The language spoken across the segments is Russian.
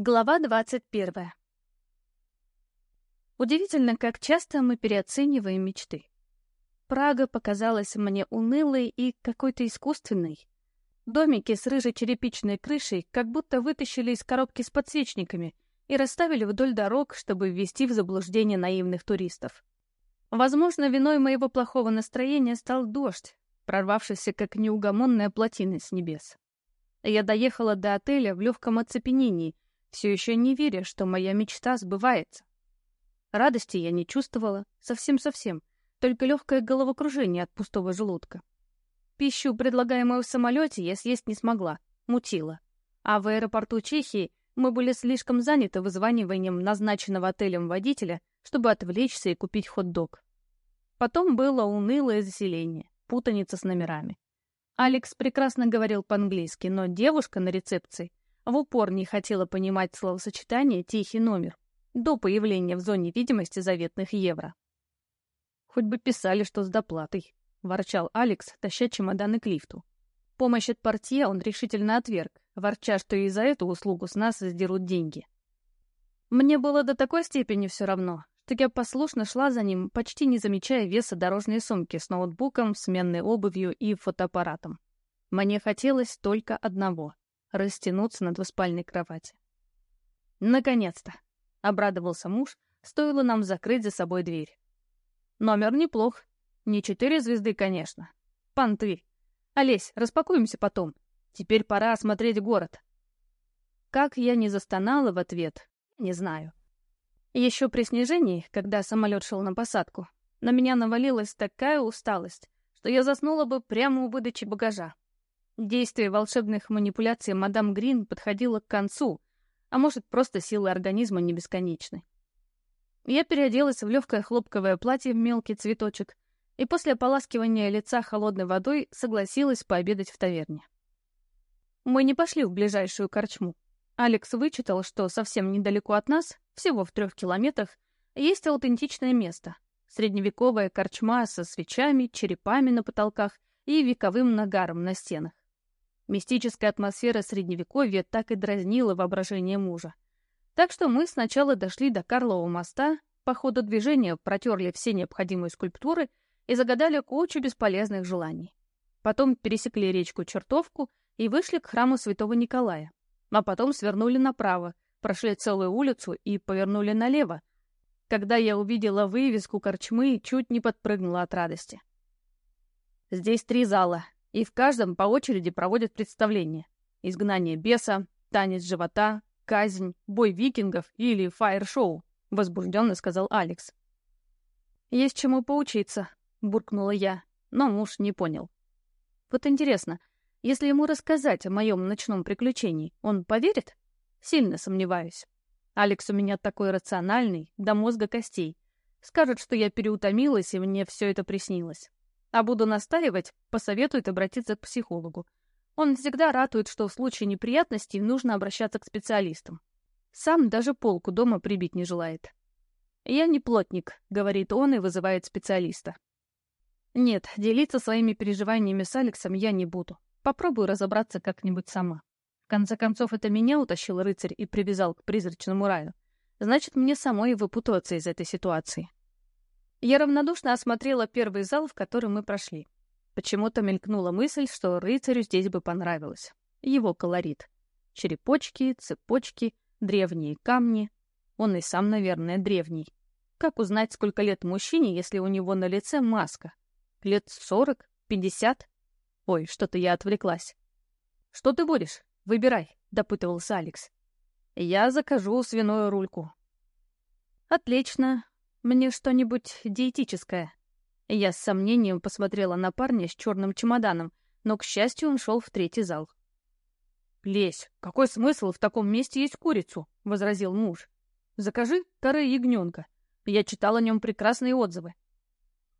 Глава 21. Удивительно, как часто мы переоцениваем мечты. Прага показалась мне унылой и какой-то искусственной. Домики с рыжей черепичной крышей как будто вытащили из коробки с подсвечниками и расставили вдоль дорог, чтобы ввести в заблуждение наивных туристов. Возможно, виной моего плохого настроения стал дождь, прорвавшийся как неугомонная плотина с небес. Я доехала до отеля в легком оцепенении — все еще не веря, что моя мечта сбывается. Радости я не чувствовала, совсем-совсем, только легкое головокружение от пустого желудка. Пищу, предлагаемую в самолете, я съесть не смогла, мутила. А в аэропорту Чехии мы были слишком заняты вызваниванием назначенного отелем водителя, чтобы отвлечься и купить хот-дог. Потом было унылое заселение, путаница с номерами. Алекс прекрасно говорил по-английски, но девушка на рецепции в упор не хотела понимать словосочетание «тихий номер» до появления в зоне видимости заветных евро. «Хоть бы писали, что с доплатой», — ворчал Алекс, таща чемоданы к лифту. Помощь от портье он решительно отверг, ворча, что и за эту услугу с нас сдерут деньги. Мне было до такой степени все равно, что я послушно шла за ним, почти не замечая веса дорожной сумки с ноутбуком, сменной обувью и фотоаппаратом. Мне хотелось только одного растянуться на двуспальной кровати. «Наконец-то!» — обрадовался муж, стоило нам закрыть за собой дверь. «Номер неплох. Не четыре звезды, конечно. Понты. Олесь, распакуемся потом. Теперь пора осмотреть город». Как я не застонала в ответ, не знаю. Еще при снижении, когда самолет шел на посадку, на меня навалилась такая усталость, что я заснула бы прямо у выдачи багажа. Действие волшебных манипуляций мадам Грин подходило к концу, а может, просто силы организма не бесконечны. Я переоделась в легкое хлопковое платье в мелкий цветочек и после ополаскивания лица холодной водой согласилась пообедать в таверне. Мы не пошли в ближайшую корчму. Алекс вычитал, что совсем недалеко от нас, всего в трех километрах, есть аутентичное место. Средневековая корчма со свечами, черепами на потолках и вековым нагаром на стенах. Мистическая атмосфера Средневековья так и дразнила воображение мужа. Так что мы сначала дошли до Карлового моста, по ходу движения протерли все необходимые скульптуры и загадали кучу бесполезных желаний. Потом пересекли речку Чертовку и вышли к храму святого Николая. А потом свернули направо, прошли целую улицу и повернули налево. Когда я увидела вывеску корчмы, чуть не подпрыгнула от радости. Здесь три зала, и в каждом по очереди проводят представления. Изгнание беса, танец живота, казнь, бой викингов или фаер-шоу, возбужденно сказал Алекс. Есть чему поучиться, буркнула я, но муж не понял. Вот интересно, если ему рассказать о моем ночном приключении, он поверит? Сильно сомневаюсь. Алекс у меня такой рациональный, до мозга костей. Скажет, что я переутомилась, и мне все это приснилось. А буду настаивать, посоветует обратиться к психологу. Он всегда ратует, что в случае неприятностей нужно обращаться к специалистам. Сам даже полку дома прибить не желает. «Я не плотник», — говорит он и вызывает специалиста. Нет, делиться своими переживаниями с Алексом я не буду. Попробую разобраться как-нибудь сама. В конце концов, это меня утащил рыцарь и привязал к призрачному раю. Значит, мне самой выпутываться из этой ситуации. Я равнодушно осмотрела первый зал, в который мы прошли. Почему-то мелькнула мысль, что рыцарю здесь бы понравилось. Его колорит. Черепочки, цепочки, древние камни. Он и сам, наверное, древний. Как узнать, сколько лет мужчине, если у него на лице маска? Лет сорок? Пятьдесят? Ой, что-то я отвлеклась. «Что ты будешь? Выбирай», — допытывался Алекс. «Я закажу свиную рульку». «Отлично. Мне что-нибудь диетическое. Я с сомнением посмотрела на парня с черным чемоданом, но, к счастью, он шел в третий зал. «Лесь, какой смысл в таком месте есть курицу?» — возразил муж. «Закажи коры ягненка. Я читал о нем прекрасные отзывы».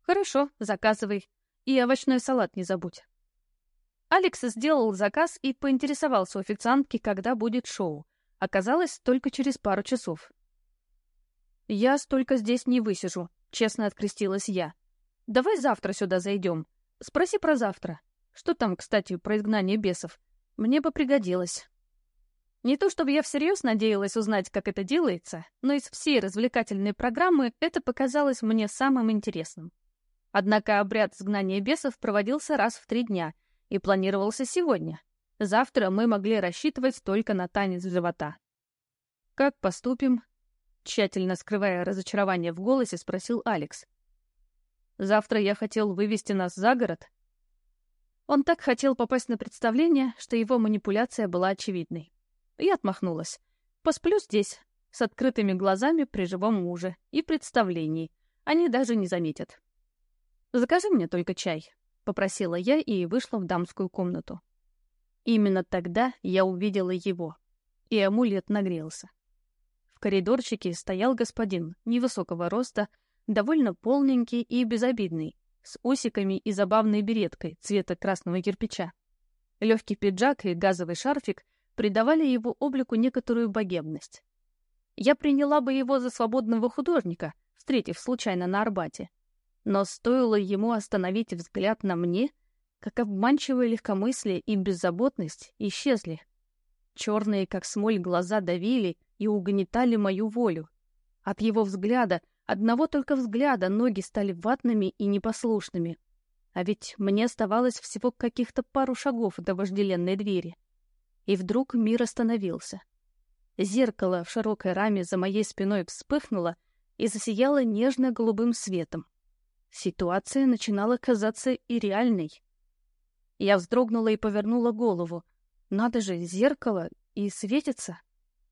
«Хорошо, заказывай. И овощной салат не забудь». Алекс сделал заказ и поинтересовался у официантки, когда будет шоу. Оказалось, только через пару часов. «Я столько здесь не высижу», — честно открестилась я. «Давай завтра сюда зайдем. Спроси про завтра. Что там, кстати, про изгнание бесов? Мне бы пригодилось». Не то чтобы я всерьез надеялась узнать, как это делается, но из всей развлекательной программы это показалось мне самым интересным. Однако обряд сгнания бесов проводился раз в три дня и планировался сегодня. Завтра мы могли рассчитывать только на танец живота. «Как поступим?» Тщательно скрывая разочарование в голосе, спросил Алекс. «Завтра я хотел вывести нас за город». Он так хотел попасть на представление, что его манипуляция была очевидной. Я отмахнулась. «Посплю здесь, с открытыми глазами при живом муже и представлении. Они даже не заметят». «Закажи мне только чай», — попросила я и вышла в дамскую комнату. Именно тогда я увидела его, и амулет нагрелся. В коридорчике стоял господин невысокого роста, довольно полненький и безобидный, с усиками и забавной береткой цвета красного кирпича. Легкий пиджак и газовый шарфик придавали его облику некоторую богемность. Я приняла бы его за свободного художника, встретив случайно на Арбате. Но стоило ему остановить взгляд на мне, как обманчивое легкомыслие и беззаботность исчезли. Черные, как смоль, глаза давили и угнетали мою волю. От его взгляда, одного только взгляда, ноги стали ватными и непослушными. А ведь мне оставалось всего каких-то пару шагов до вожделенной двери. И вдруг мир остановился. Зеркало в широкой раме за моей спиной вспыхнуло и засияло нежно-голубым светом. Ситуация начинала казаться и реальной. Я вздрогнула и повернула голову. Надо же, зеркало и светится.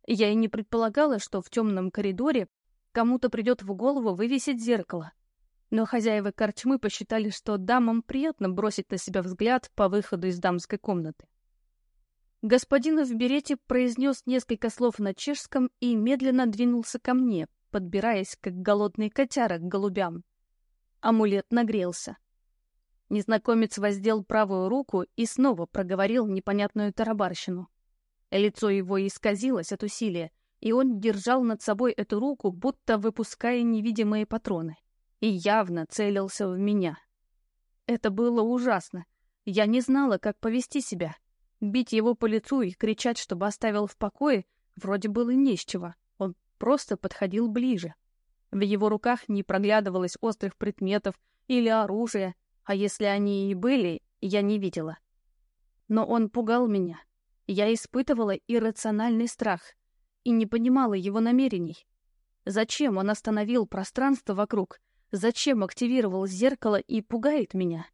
Я и не предполагала, что в темном коридоре кому-то придет в голову вывесить зеркало. Но хозяева корчмы посчитали, что дамам приятно бросить на себя взгляд по выходу из дамской комнаты. Господин в берете произнес несколько слов на чешском и медленно двинулся ко мне, подбираясь, как голодный котяра к голубям. Амулет нагрелся. Незнакомец воздел правую руку и снова проговорил непонятную тарабарщину. Лицо его исказилось от усилия, и он держал над собой эту руку, будто выпуская невидимые патроны, и явно целился в меня. Это было ужасно. Я не знала, как повести себя. Бить его по лицу и кричать, чтобы оставил в покое, вроде было не с чего. Он просто подходил ближе. В его руках не проглядывалось острых предметов или оружия, а если они и были, я не видела. Но он пугал меня. Я испытывала иррациональный страх и не понимала его намерений. Зачем он остановил пространство вокруг? Зачем активировал зеркало и пугает меня?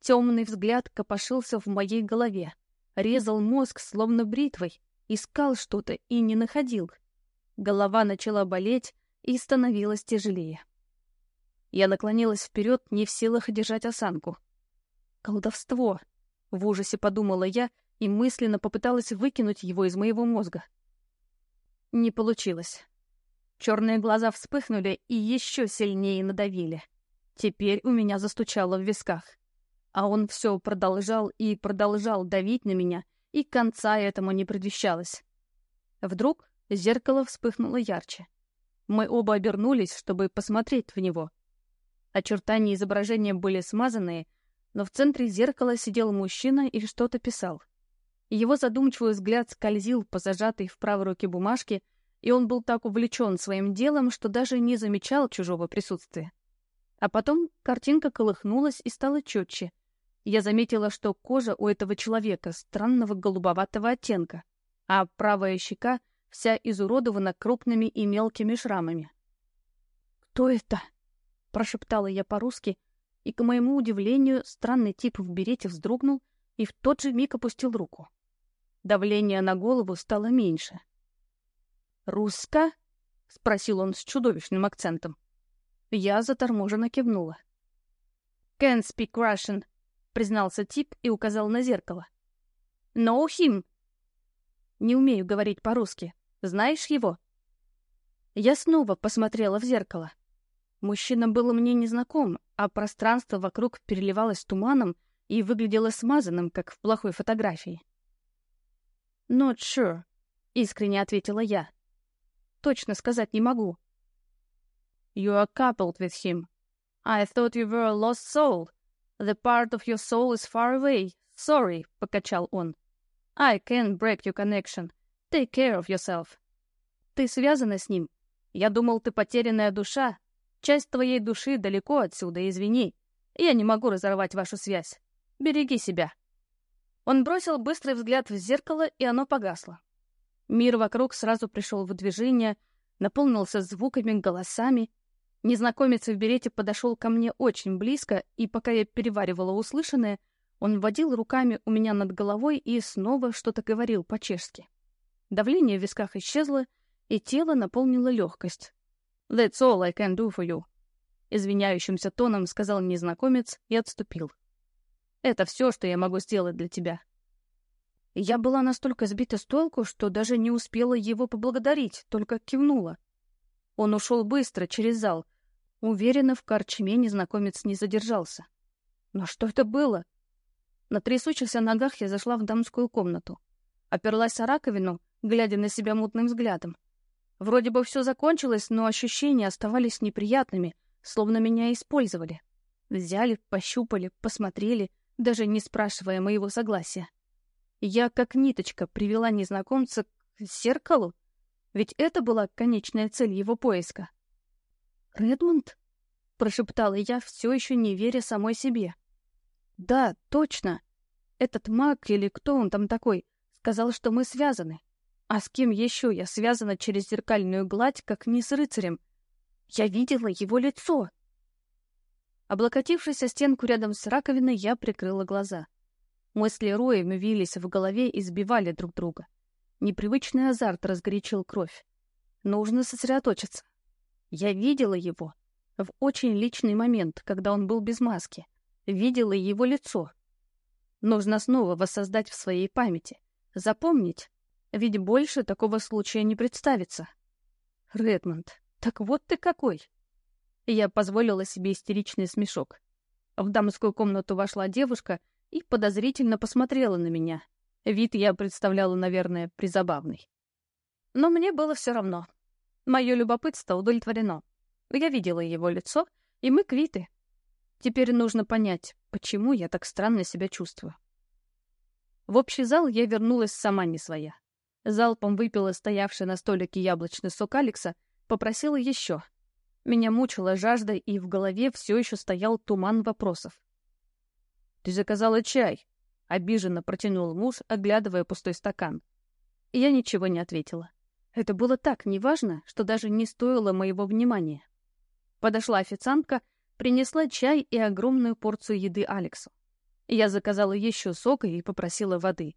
Темный взгляд копошился в моей голове, резал мозг словно бритвой, искал что-то и не находил. Голова начала болеть, и становилось тяжелее. Я наклонилась вперед, не в силах держать осанку. «Колдовство!» — в ужасе подумала я и мысленно попыталась выкинуть его из моего мозга. Не получилось. Черные глаза вспыхнули и еще сильнее надавили. Теперь у меня застучало в висках. А он все продолжал и продолжал давить на меня, и конца этому не предвещалось. Вдруг зеркало вспыхнуло ярче. Мы оба обернулись, чтобы посмотреть в него. Очертания изображения были смазанные, но в центре зеркала сидел мужчина и что-то писал. Его задумчивый взгляд скользил по зажатой в правой руке бумажке, и он был так увлечен своим делом, что даже не замечал чужого присутствия. А потом картинка колыхнулась и стала четче. Я заметила, что кожа у этого человека странного голубоватого оттенка, а правая щека вся изуродована крупными и мелкими шрамами. «Кто это?» — прошептала я по-русски, и, к моему удивлению, странный тип в берете вздрогнул и в тот же миг опустил руку. Давление на голову стало меньше. «Руска?» — спросил он с чудовищным акцентом. Я заторможенно кивнула. «Can't speak Russian», — признался тип и указал на зеркало. «No him». «Не умею говорить по-русски», знаешь его?» Я снова посмотрела в зеркало. Мужчина был мне незнаком, а пространство вокруг переливалось туманом и выглядело смазанным, как в плохой фотографии. «Not sure», — искренне ответила я. «Точно сказать не могу». «You are coupled with him. I thought you were a lost soul. The part of your soul is far away. Sorry», — покачал он. «I can't break your connection. Take care of yourself. Ты связана с ним. Я думал, ты потерянная душа. Часть твоей души далеко отсюда, извини. Я не могу разорвать вашу связь. Береги себя. Он бросил быстрый взгляд в зеркало, и оно погасло. Мир вокруг сразу пришел в движение, наполнился звуками, голосами. Незнакомец в берете подошел ко мне очень близко, и пока я переваривала услышанное, он водил руками у меня над головой и снова что-то говорил по-чешски. Давление в висках исчезло, и тело наполнило легкость. «That's all I can do for you», — извиняющимся тоном сказал незнакомец и отступил. «Это все, что я могу сделать для тебя». Я была настолько сбита с толку, что даже не успела его поблагодарить, только кивнула. Он ушел быстро, через зал. Уверенно, в корчме незнакомец не задержался. Но что это было? На трясущихся ногах я зашла в дамскую комнату. Оперлась о раковину, глядя на себя мутным взглядом. Вроде бы все закончилось, но ощущения оставались неприятными, словно меня использовали. Взяли, пощупали, посмотрели, даже не спрашивая моего согласия. Я, как ниточка, привела незнакомца к зеркалу, ведь это была конечная цель его поиска. «Редмонд?» — прошептала я, все еще не веря самой себе. Да, точно. Этот маг или кто он там такой, сказал, что мы связаны. А с кем еще я связана через зеркальную гладь, как не с рыцарем? Я видела его лицо. Облокотившись о стенку рядом с раковиной, я прикрыла глаза. Мысли роем вились в голове и сбивали друг друга. Непривычный азарт разгорячил кровь. Нужно сосредоточиться. Я видела его в очень личный момент, когда он был без маски — видела его лицо. Нужно снова воссоздать в своей памяти, запомнить, ведь больше такого случая не представится. Редмонд, так вот ты какой! Я позволила себе истеричный смешок. В дамскую комнату вошла девушка и подозрительно посмотрела на меня. Вид я представляла, наверное, призабавный. Но мне было все равно. Мое любопытство удовлетворено. Я видела его лицо, и мы квиты. Теперь нужно понять, почему я так странно себя чувствую. В общий зал я вернулась сама не своя. Залпом выпила стоявший на столике яблочный сок Алекса, попросила еще. Меня мучила жажда, и в голове все еще стоял туман вопросов. «Ты заказала чай?» — обиженно протянул муж, оглядывая пустой стакан. Я ничего не ответила. Это было так неважно, что даже не стоило моего внимания. Подошла официантка — принесла чай и огромную порцию еды Алексу. Я заказала еще сока и попросила воды.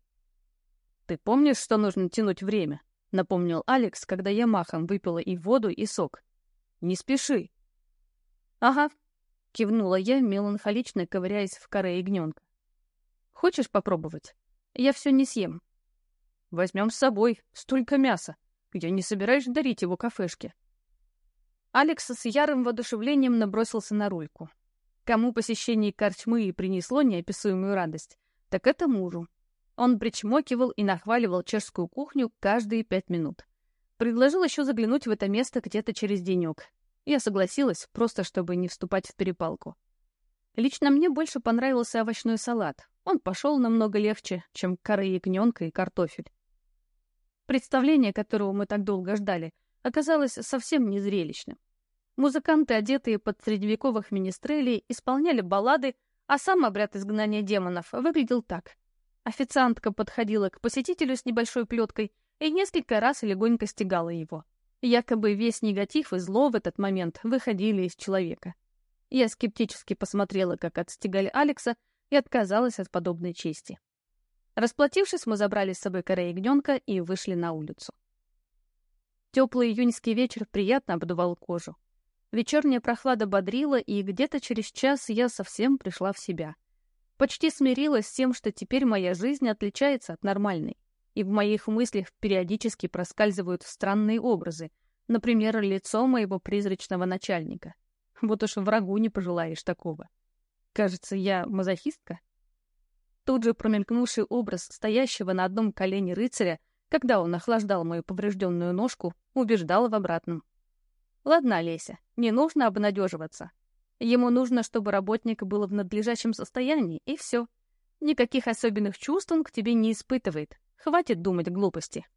«Ты помнишь, что нужно тянуть время?» — напомнил Алекс, когда я махом выпила и воду, и сок. «Не спеши». «Ага», — кивнула я, меланхолично ковыряясь в коре ягненка. «Хочешь попробовать? Я все не съем». «Возьмем с собой. Столько мяса. Я не собираюсь дарить его кафешке». Алекс с ярым воодушевлением набросился на рульку. Кому посещение корчмы и принесло неописуемую радость, так это мужу. Он причмокивал и нахваливал чешскую кухню каждые пять минут. Предложил еще заглянуть в это место где-то через денек. Я согласилась, просто чтобы не вступать в перепалку. Лично мне больше понравился овощной салат. Он пошел намного легче, чем коры ягненка и картофель. Представление, которого мы так долго ждали, оказалось совсем незрелищным. Музыканты, одетые под средневековых министрелей, исполняли баллады, а сам обряд изгнания демонов выглядел так. Официантка подходила к посетителю с небольшой плеткой и несколько раз легонько стегала его. Якобы весь негатив и зло в этот момент выходили из человека. Я скептически посмотрела, как отстегали Алекса, и отказалась от подобной чести. Расплатившись, мы забрали с собой корей ягненка и вышли на улицу. Теплый июньский вечер приятно обдувал кожу. Вечерняя прохлада бодрила, и где-то через час я совсем пришла в себя. Почти смирилась с тем, что теперь моя жизнь отличается от нормальной, и в моих мыслях периодически проскальзывают странные образы, например, лицо моего призрачного начальника. Вот уж врагу не пожелаешь такого. Кажется, я мазохистка. Тут же промелькнувший образ стоящего на одном колене рыцаря когда он охлаждал мою поврежденную ножку, убеждала в обратном. «Ладно, Леся, не нужно обнадеживаться. Ему нужно, чтобы работник был в надлежащем состоянии, и все. Никаких особенных чувств он к тебе не испытывает. Хватит думать глупости».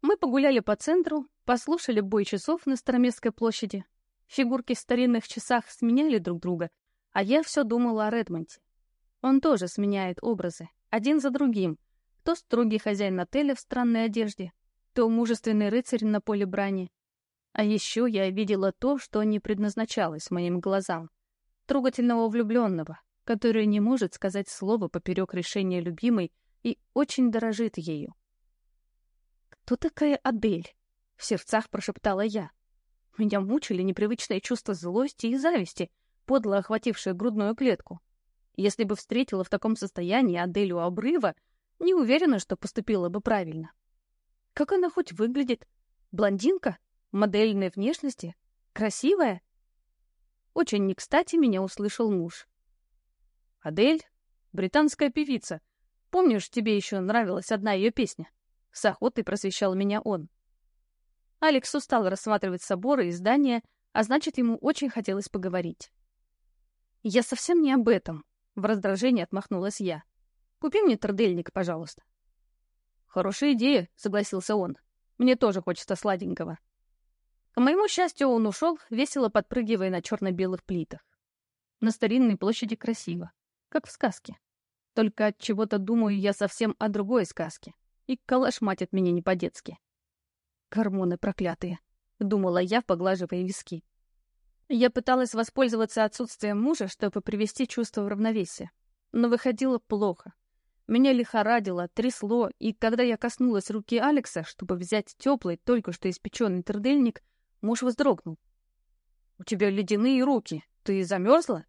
Мы погуляли по центру, послушали бой часов на Староместской площади. Фигурки в старинных часах сменяли друг друга, а я все думала о Редмонте. Он тоже сменяет образы, один за другим. То строгий хозяин отеля в странной одежде, то мужественный рыцарь на поле брани. А еще я видела то, что не предназначалось моим глазам. Трогательного влюбленного, который не может сказать слово поперек решения любимой и очень дорожит ею. «Кто такая Адель?» — в сердцах прошептала я. Меня мучили непривычное чувство злости и зависти, подло охватившее грудную клетку. Если бы встретила в таком состоянии Аделю обрыва, не уверена, что поступила бы правильно. Как она хоть выглядит? Блондинка? Модельной внешности? Красивая? Очень не кстати меня услышал муж. «Адель? Британская певица. Помнишь, тебе еще нравилась одна ее песня?» С охотой просвещал меня он. Алекс устал рассматривать соборы и здания, а значит, ему очень хотелось поговорить. «Я совсем не об этом», — в раздражении отмахнулась я. «Купи мне тордельник, пожалуйста». «Хорошая идея», — согласился он. «Мне тоже хочется сладенького». К моему счастью, он ушел, весело подпрыгивая на черно-белых плитах. На старинной площади красиво, как в сказке. Только от чего-то думаю я совсем о другой сказке, и калаш матит меня не по-детски. Гормоны проклятые, думала я, поглаживая виски. Я пыталась воспользоваться отсутствием мужа, чтобы привести чувство в равновесие. Но выходило плохо. Меня лихорадило, трясло, и когда я коснулась руки Алекса, чтобы взять теплый, только что испеченный трудельник, муж вздрогнул. «У тебя ледяные руки. Ты замерзла?»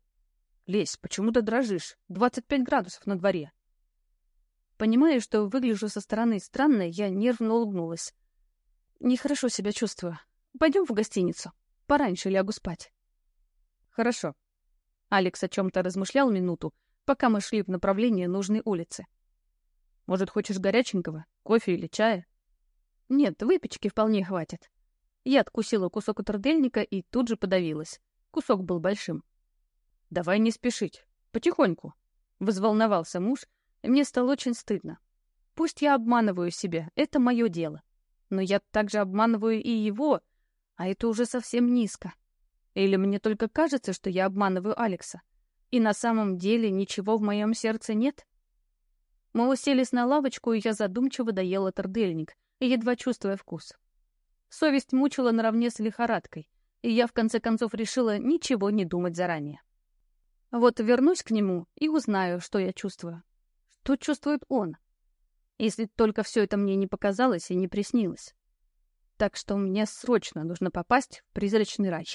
«Лесь, почему ты дрожишь? 25 градусов на дворе». Понимая, что выгляжу со стороны странно, я нервно улыбнулась. Нехорошо себя чувствую. Пойдем в гостиницу. Пораньше лягу спать. Хорошо. Алекс о чем-то размышлял минуту, пока мы шли в направлении нужной улицы. Может, хочешь горяченького? Кофе или чая? Нет, выпечки вполне хватит. Я откусила кусок от рдельника и тут же подавилась. Кусок был большим. Давай не спешить. Потихоньку. Взволновался муж, и мне стало очень стыдно. Пусть я обманываю себя, это мое дело. Но я также обманываю и его, а это уже совсем низко. Или мне только кажется, что я обманываю Алекса, и на самом деле ничего в моем сердце нет? Мы уселись на лавочку, и я задумчиво доела тордельник, едва чувствуя вкус. Совесть мучила наравне с лихорадкой, и я в конце концов решила ничего не думать заранее. Вот вернусь к нему и узнаю, что я чувствую. Что чувствует он? Если только все это мне не показалось и не приснилось. Так что мне срочно нужно попасть в призрачный рай.